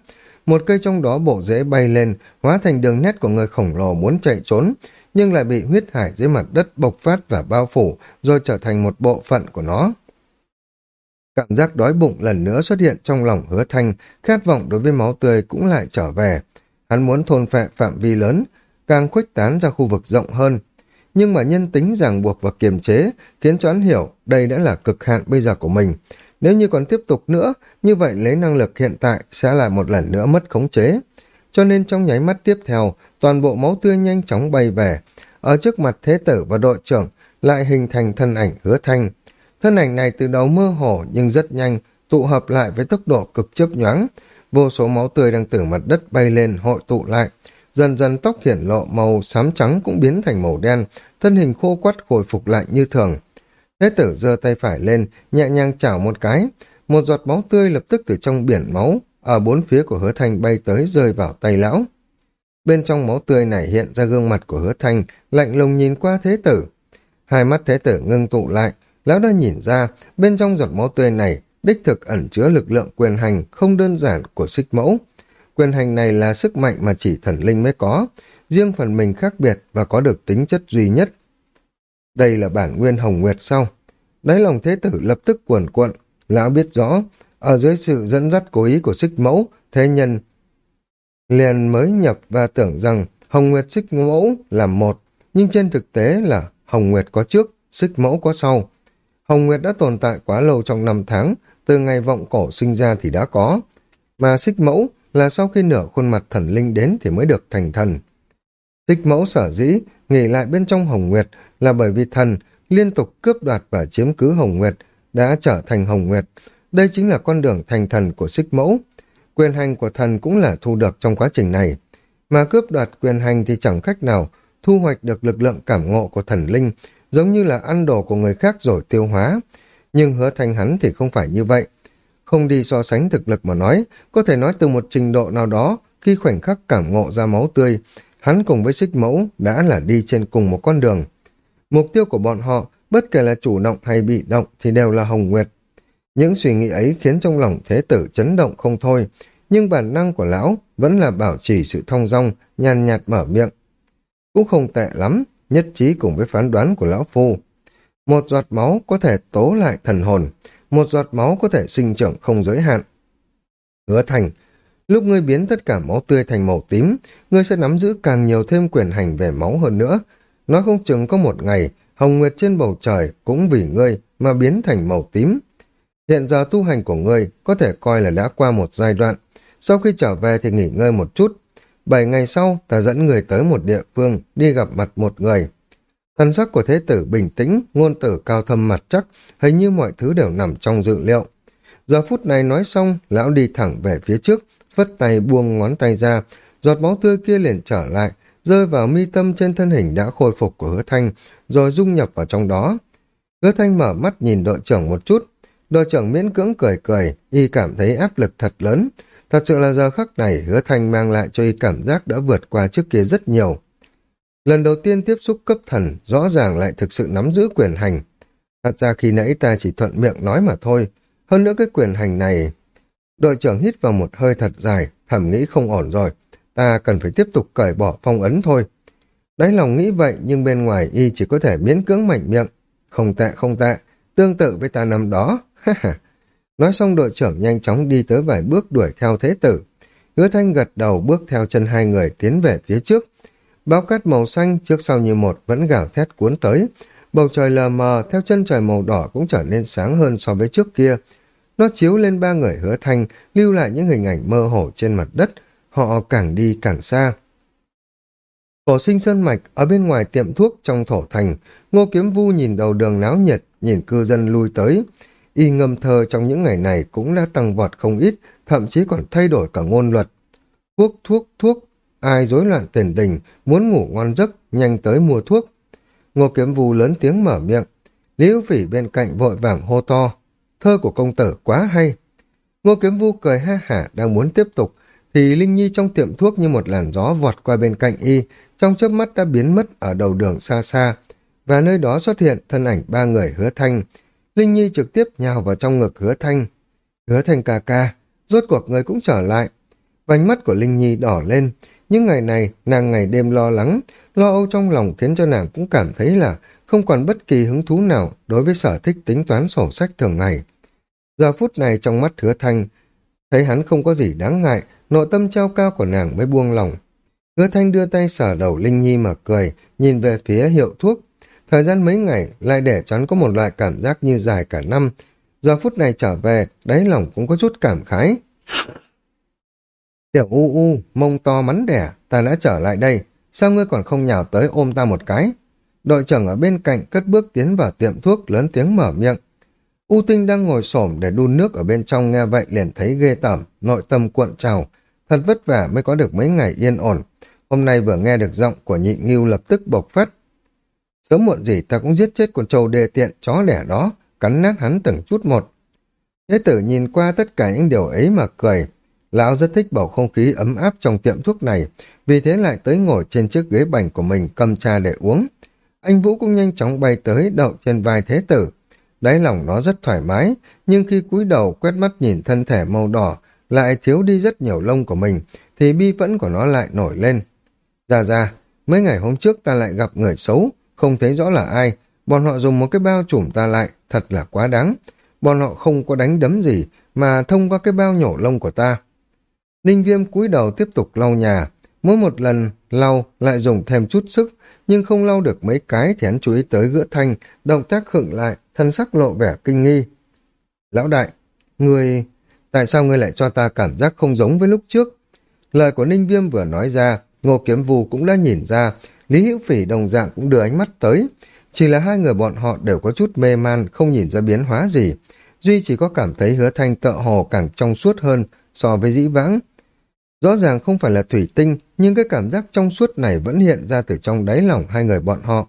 Một cây trong đó bộ rễ bay lên, hóa thành đường nét của người khổng lồ muốn chạy trốn, nhưng lại bị huyết hải dưới mặt đất bộc phát và bao phủ, rồi trở thành một bộ phận của nó. Cảm giác đói bụng lần nữa xuất hiện trong lòng hứa thanh, khát vọng đối với máu tươi cũng lại trở về. Hắn muốn thôn phệ phạm vi lớn, càng khuếch tán ra khu vực rộng hơn. Nhưng mà nhân tính ràng buộc và kiềm chế khiến cho hắn hiểu đây đã là cực hạn bây giờ của mình. Nếu như còn tiếp tục nữa, như vậy lấy năng lực hiện tại sẽ là một lần nữa mất khống chế. Cho nên trong nháy mắt tiếp theo, toàn bộ máu tươi nhanh chóng bay về. Ở trước mặt thế tử và đội trưởng lại hình thành thân ảnh hứa thanh. Thân ảnh này từ đầu mơ hồ nhưng rất nhanh, tụ hợp lại với tốc độ cực chớp nhoáng. Vô số máu tươi đang từ mặt đất bay lên hội tụ lại. Dần dần tóc hiển lộ màu xám trắng cũng biến thành màu đen, thân hình khô quắt khôi phục lại như thường. Thế tử giơ tay phải lên, nhẹ nhàng chảo một cái. Một giọt máu tươi lập tức từ trong biển máu, ở bốn phía của hứa thanh bay tới rơi vào tay lão. Bên trong máu tươi này hiện ra gương mặt của hứa thanh, lạnh lùng nhìn qua thế tử. Hai mắt thế tử ngưng tụ lại, lão đã nhìn ra, bên trong giọt máu tươi này, đích thực ẩn chứa lực lượng quyền hành không đơn giản của xích mẫu. Quyền hành này là sức mạnh mà chỉ thần linh mới có, riêng phần mình khác biệt và có được tính chất duy nhất. Đây là bản nguyên hồng nguyệt sau. Đáy lòng thế tử lập tức cuồn cuộn, lão biết rõ, ở dưới sự dẫn dắt cố ý của xích mẫu, thế nhân liền mới nhập và tưởng rằng Hồng Nguyệt xích mẫu là một, nhưng trên thực tế là Hồng Nguyệt có trước, xích mẫu có sau. Hồng Nguyệt đã tồn tại quá lâu trong năm tháng, từ ngày vọng cổ sinh ra thì đã có, mà xích mẫu là sau khi nửa khuôn mặt thần linh đến thì mới được thành thần. Xích mẫu sở dĩ nghỉ lại bên trong Hồng Nguyệt là bởi vì thần liên tục cướp đoạt và chiếm cứ Hồng Nguyệt đã trở thành Hồng Nguyệt. Đây chính là con đường thành thần của xích mẫu. Quyền hành của thần cũng là thu được trong quá trình này. Mà cướp đoạt quyền hành thì chẳng cách nào thu hoạch được lực lượng cảm ngộ của thần linh, giống như là ăn đồ của người khác rồi tiêu hóa. Nhưng hứa thanh hắn thì không phải như vậy. Không đi so sánh thực lực mà nói, có thể nói từ một trình độ nào đó, khi khoảnh khắc cảm ngộ ra máu tươi, hắn cùng với xích mẫu đã là đi trên cùng một con đường. Mục tiêu của bọn họ, bất kể là chủ động hay bị động thì đều là Hồng Nguyệt. Những suy nghĩ ấy khiến trong lòng thế tử chấn động không thôi, nhưng bản năng của lão vẫn là bảo trì sự thong dong, nhàn nhạt mở miệng. Cũng không tệ lắm, nhất trí cùng với phán đoán của lão phu. Một giọt máu có thể tố lại thần hồn, một giọt máu có thể sinh trưởng không giới hạn. Hứa thành, lúc ngươi biến tất cả máu tươi thành màu tím, ngươi sẽ nắm giữ càng nhiều thêm quyền hành về máu hơn nữa. Nói không chừng có một ngày, hồng nguyệt trên bầu trời cũng vì ngươi mà biến thành màu tím. Hiện giờ tu hành của ngươi có thể coi là đã qua một giai đoạn. Sau khi trở về thì nghỉ ngơi một chút. Bảy ngày sau, ta dẫn người tới một địa phương, đi gặp mặt một người. Thần sắc của thế tử bình tĩnh, ngôn tử cao thâm mặt chắc, hình như mọi thứ đều nằm trong dự liệu. Giờ phút này nói xong, lão đi thẳng về phía trước, phất tay buông ngón tay ra, giọt máu tươi kia liền trở lại, rơi vào mi tâm trên thân hình đã khôi phục của hứa thanh, rồi dung nhập vào trong đó. Hứa thanh mở mắt nhìn đội trưởng một chút, đội trưởng miễn cưỡng cười cười, y cảm thấy áp lực thật lớn. Thật sự là giờ khắc này hứa thanh mang lại cho y cảm giác đã vượt qua trước kia rất nhiều. Lần đầu tiên tiếp xúc cấp thần, rõ ràng lại thực sự nắm giữ quyền hành. Thật ra khi nãy ta chỉ thuận miệng nói mà thôi. Hơn nữa cái quyền hành này... Đội trưởng hít vào một hơi thật dài, thầm nghĩ không ổn rồi. Ta cần phải tiếp tục cởi bỏ phong ấn thôi. Đáy lòng nghĩ vậy nhưng bên ngoài y chỉ có thể miễn cưỡng mạnh miệng. Không tệ không tệ, tương tự với ta năm đó. Nói xong đội trưởng nhanh chóng đi tới vài bước đuổi theo thế tử. Hứa thanh gật đầu bước theo chân hai người tiến về phía trước. Bao cát màu xanh trước sau như một vẫn gào thét cuốn tới. Bầu trời lờ mờ theo chân trời màu đỏ cũng trở nên sáng hơn so với trước kia. Nó chiếu lên ba người hứa thanh, lưu lại những hình ảnh mơ hồ trên mặt đất. Họ càng đi càng xa. Cổ sinh sơn mạch ở bên ngoài tiệm thuốc trong thổ thành, ngô kiếm vu nhìn đầu đường náo nhiệt, nhìn cư dân lui tới. Y ngâm thơ trong những ngày này cũng đã tăng vọt không ít, thậm chí còn thay đổi cả ngôn luật. Thuốc, thuốc, thuốc, ai rối loạn tiền đình, muốn ngủ ngon giấc, nhanh tới mua thuốc. Ngô Kiếm Vu lớn tiếng mở miệng, Lý Hữu Phỉ bên cạnh vội vàng hô to, thơ của công tử quá hay. Ngô Kiếm Vu cười ha hả đang muốn tiếp tục, thì Linh Nhi trong tiệm thuốc như một làn gió vọt qua bên cạnh y, trong chớp mắt đã biến mất ở đầu đường xa xa, và nơi đó xuất hiện thân ảnh ba người hứa thanh. Linh Nhi trực tiếp nhào vào trong ngực hứa thanh. Hứa thanh ca ca, rốt cuộc người cũng trở lại. Vành mắt của Linh Nhi đỏ lên, những ngày này, nàng ngày đêm lo lắng, lo âu trong lòng khiến cho nàng cũng cảm thấy là không còn bất kỳ hứng thú nào đối với sở thích tính toán sổ sách thường ngày. Giờ phút này trong mắt hứa thanh, thấy hắn không có gì đáng ngại, nội tâm trao cao của nàng mới buông lòng. Hứa thanh đưa tay sờ đầu Linh Nhi mà cười, nhìn về phía hiệu thuốc. Thời gian mấy ngày lại để cho hắn có một loại cảm giác như dài cả năm. Giờ phút này trở về, đáy lòng cũng có chút cảm khái. Tiểu u u, mông to mắn đẻ, ta đã trở lại đây, sao ngươi còn không nhào tới ôm ta một cái? Đội trưởng ở bên cạnh cất bước tiến vào tiệm thuốc lớn tiếng mở miệng. U tinh đang ngồi xổm để đun nước ở bên trong nghe vậy liền thấy ghê tởm, nội tâm cuộn trào. Thật vất vả mới có được mấy ngày yên ổn. Hôm nay vừa nghe được giọng của nhị nghiêu lập tức bộc phát. Sớm muộn gì ta cũng giết chết con trâu đề tiện chó đẻ đó, cắn nát hắn từng chút một. Thế tử nhìn qua tất cả những điều ấy mà cười, Lão rất thích bầu không khí ấm áp trong tiệm thuốc này, vì thế lại tới ngồi trên chiếc ghế bành của mình cầm trà để uống. Anh Vũ cũng nhanh chóng bay tới đậu trên vai thế tử. Đáy lòng nó rất thoải mái, nhưng khi cúi đầu quét mắt nhìn thân thể màu đỏ, lại thiếu đi rất nhiều lông của mình, thì bi vẫn của nó lại nổi lên. Ra ra, mấy ngày hôm trước ta lại gặp người xấu, không thấy rõ là ai, bọn họ dùng một cái bao trùm ta lại, thật là quá đáng. Bọn họ không có đánh đấm gì, mà thông qua cái bao nhổ lông của ta. Ninh viêm cúi đầu tiếp tục lau nhà. Mỗi một lần lau lại dùng thêm chút sức, nhưng không lau được mấy cái thì hắn chú ý tới gỡ thanh, động tác khựng lại, thân sắc lộ vẻ kinh nghi. Lão đại, người... Tại sao ngươi lại cho ta cảm giác không giống với lúc trước? Lời của Ninh Viêm vừa nói ra, Ngô Kiếm Vù cũng đã nhìn ra, Lý Hữu Phỉ đồng dạng cũng đưa ánh mắt tới. Chỉ là hai người bọn họ đều có chút mê man, không nhìn ra biến hóa gì. Duy chỉ có cảm thấy hứa thanh tợ hồ càng trong suốt hơn so với dĩ vãng. Rõ ràng không phải là thủy tinh, nhưng cái cảm giác trong suốt này vẫn hiện ra từ trong đáy lòng hai người bọn họ.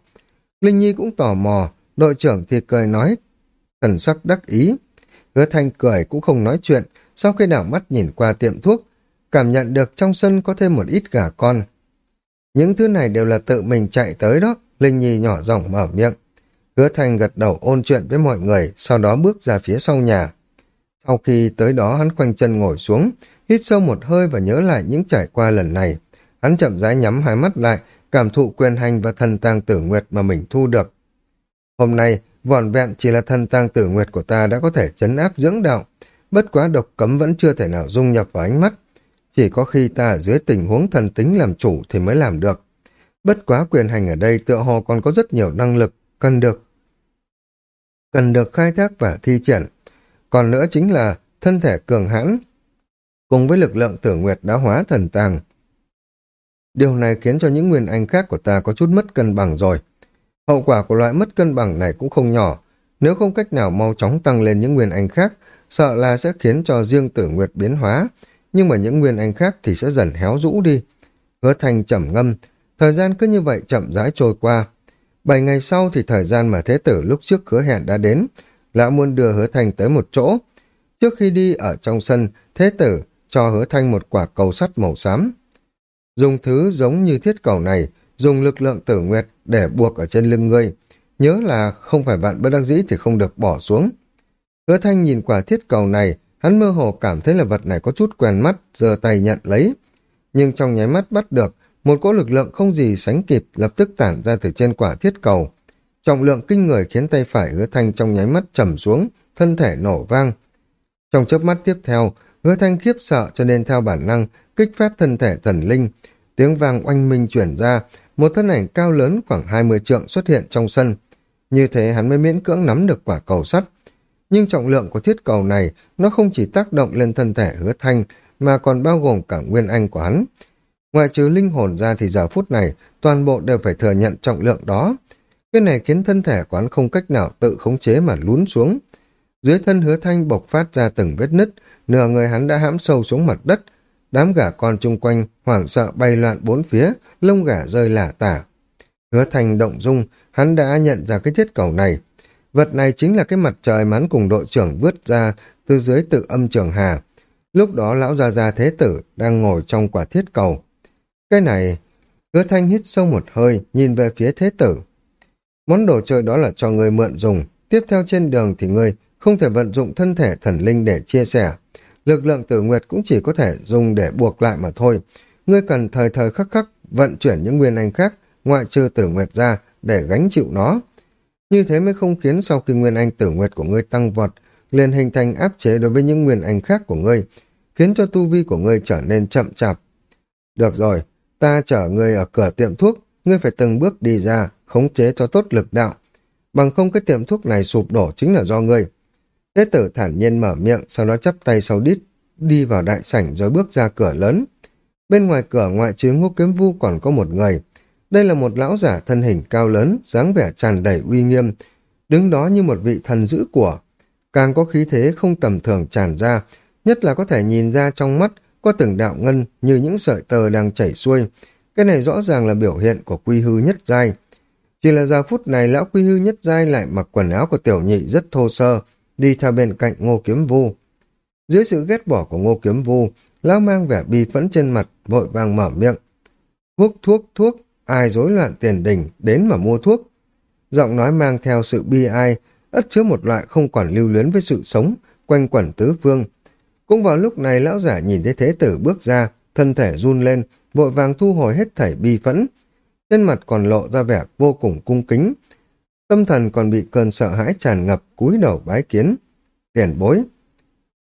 Linh Nhi cũng tò mò, đội trưởng thì cười nói, thần sắc đắc ý. Hứa thanh cười cũng không nói chuyện, sau khi đảo mắt nhìn qua tiệm thuốc, cảm nhận được trong sân có thêm một ít gà con. Những thứ này đều là tự mình chạy tới đó, Linh Nhi nhỏ giọng mở miệng. Hứa thành gật đầu ôn chuyện với mọi người, sau đó bước ra phía sau nhà. Sau khi tới đó hắn khoanh chân ngồi xuống, hít sâu một hơi và nhớ lại những trải qua lần này. Hắn chậm rãi nhắm hai mắt lại, cảm thụ quyền hành và thần tàng tử nguyệt mà mình thu được. Hôm nay, vòn vẹn chỉ là thần tàng tử nguyệt của ta đã có thể chấn áp dưỡng đạo, bất quá độc cấm vẫn chưa thể nào dung nhập vào ánh mắt. Chỉ có khi ta ở dưới tình huống thần tính làm chủ thì mới làm được. Bất quá quyền hành ở đây tựa hồ còn có rất nhiều năng lực cần được cần được khai thác và thi triển. Còn nữa chính là thân thể cường hãn cùng với lực lượng tử nguyệt đã hóa thần tàng. Điều này khiến cho những nguyên anh khác của ta có chút mất cân bằng rồi. Hậu quả của loại mất cân bằng này cũng không nhỏ. Nếu không cách nào mau chóng tăng lên những nguyên anh khác, sợ là sẽ khiến cho riêng tử nguyệt biến hóa, nhưng mà những nguyên anh khác thì sẽ dần héo rũ đi. Hứa thành trầm ngâm, thời gian cứ như vậy chậm rãi trôi qua. Bảy ngày sau thì thời gian mà thế tử lúc trước hứa hẹn đã đến, lão muốn đưa hứa thành tới một chỗ. Trước khi đi ở trong sân, thế tử cho hứa thanh một quả cầu sắt màu xám. Dùng thứ giống như thiết cầu này, dùng lực lượng tử nguyệt để buộc ở trên lưng ngươi. Nhớ là không phải bạn bất đắc dĩ thì không được bỏ xuống. Hứa thanh nhìn quả thiết cầu này, hắn mơ hồ cảm thấy là vật này có chút quen mắt, giơ tay nhận lấy. Nhưng trong nháy mắt bắt được, một cỗ lực lượng không gì sánh kịp lập tức tản ra từ trên quả thiết cầu. Trọng lượng kinh người khiến tay phải hứa thanh trong nháy mắt trầm xuống, thân thể nổ vang. Trong chớp mắt tiếp theo, hứa thanh khiếp sợ cho nên theo bản năng kích phát thân thể thần linh. Tiếng vang oanh minh chuyển ra, một thân ảnh cao lớn khoảng 20 trượng xuất hiện trong sân. Như thế hắn mới miễn cưỡng nắm được quả cầu sắt. Nhưng trọng lượng của thiết cầu này nó không chỉ tác động lên thân thể hứa thanh mà còn bao gồm cả nguyên anh của hắn. ngoại trừ linh hồn ra thì giờ phút này toàn bộ đều phải thừa nhận trọng lượng đó. Cái này khiến thân thể quán không cách nào tự khống chế mà lún xuống. Dưới thân hứa thanh bộc phát ra từng vết nứt, nửa người hắn đã hãm sâu xuống mặt đất. Đám gà con chung quanh hoảng sợ bay loạn bốn phía, lông gà rơi lả tả. Hứa thanh động dung, hắn đã nhận ra cái thiết cầu này. Vật này chính là cái mặt trời mắn cùng đội trưởng vứt ra từ dưới tự âm trường hà. Lúc đó lão gia gia thế tử đang ngồi trong quả thiết cầu. Cái này, hứa thanh hít sâu một hơi, nhìn về phía thế tử. Món đồ chơi đó là cho người mượn dùng, tiếp theo trên đường thì người không thể vận dụng thân thể thần linh để chia sẻ. Lực lượng tử nguyệt cũng chỉ có thể dùng để buộc lại mà thôi. Ngươi cần thời thời khắc khắc vận chuyển những nguyên anh khác, ngoại trừ tử nguyệt ra, để gánh chịu nó. Như thế mới không khiến sau khi nguyên anh tử nguyệt của ngươi tăng vọt, liền hình thành áp chế đối với những nguyên anh khác của ngươi, khiến cho tu vi của ngươi trở nên chậm chạp. Được rồi, ta chở ngươi ở cửa tiệm thuốc, ngươi phải từng bước đi ra, khống chế cho tốt lực đạo. Bằng không cái tiệm thuốc này sụp đổ chính là do ngươi. Tế tử thản nhiên mở miệng, sau đó chắp tay sau đít, đi vào đại sảnh rồi bước ra cửa lớn. Bên ngoài cửa ngoại trừ ngô kiếm vu còn có một người. Đây là một lão giả thân hình cao lớn, dáng vẻ tràn đầy uy nghiêm, đứng đó như một vị thần giữ của. Càng có khí thế không tầm thường tràn ra, nhất là có thể nhìn ra trong mắt có từng đạo ngân như những sợi tơ đang chảy xuôi. Cái này rõ ràng là biểu hiện của quy hư nhất giai. Chỉ là giờ phút này lão quy hư nhất giai lại mặc quần áo của tiểu nhị rất thô sơ, đi theo bên cạnh ngô kiếm vu. Dưới sự ghét bỏ của ngô kiếm vu, lão mang vẻ bi phẫn trên mặt, vội vàng mở miệng. Thuốc, thuốc, thuốc, ai rối loạn tiền đình, đến mà mua thuốc. Giọng nói mang theo sự bi ai, ất chứa một loại không còn lưu luyến với sự sống, quanh quẩn tứ phương. Cũng vào lúc này lão giả nhìn thấy thế tử bước ra, thân thể run lên, vội vàng thu hồi hết thảy bi phẫn. Trên mặt còn lộ ra vẻ vô cùng cung kính, Tâm thần còn bị cơn sợ hãi tràn ngập, cúi đầu bái kiến. Tiền bối.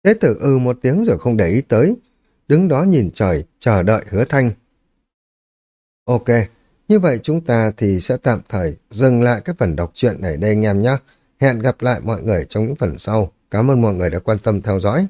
Thế tử ư một tiếng rồi không để ý tới. Đứng đó nhìn trời, chờ đợi hứa thanh. Ok, như vậy chúng ta thì sẽ tạm thời dừng lại cái phần đọc truyện này đây anh em nhé. Hẹn gặp lại mọi người trong những phần sau. Cảm ơn mọi người đã quan tâm theo dõi.